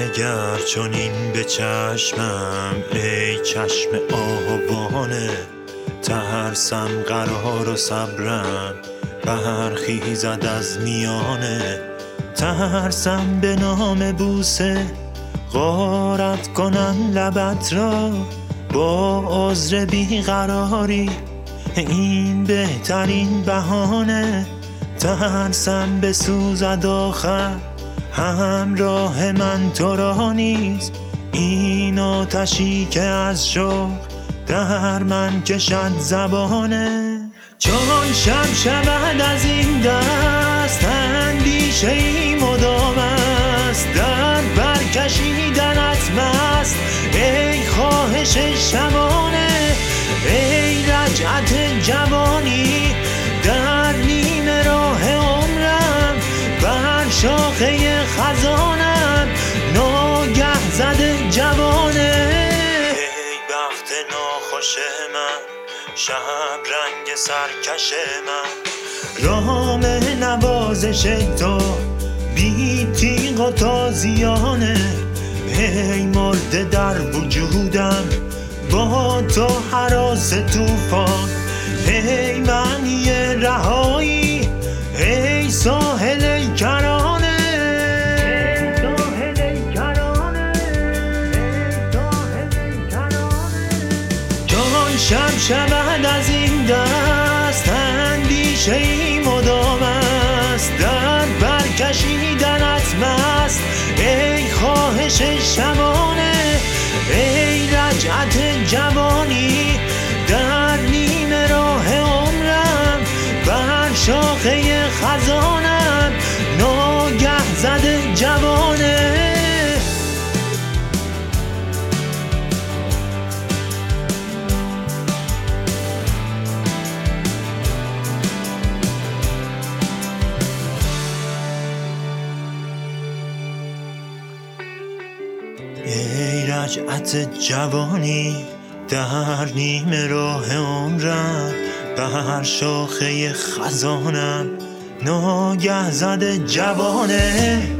بنگر چونین به چشمم ای چشم آهوانه ترسم قرار و صبرم برخیزد از میانه ترسم به نام بوسه غارت کنن لبت را با عذر بیقراری. این بهترین بهانه ترسم به سوزد آخر. همراه من تو را نیست. این آتشی که از شوق در من کشد زبانه. چون شب شود از این دست اندیشه ای مدام است. در برکشیدنت مست ای خواهش شبانه. ای رجعت جوانی خزانم ناگه زده جوانه. ای بخت ناخوش من شب رنگ سرکش من. رام نوازش تو بی تیغ و تازیانه ای مرده در وجودم با تو حراس توفان ای معنی رهایی ای ساحل شب شود از این دست اندیشه ای مدام است. در برکشیدنت مست ای خواهش شبانه ای رجعت جوانی. در نیم راه عمرم بر شاخه خزانم ای رجعت جوانی در نیم راه عمرم. بر شاخه خزانم ناگه زده جوانه.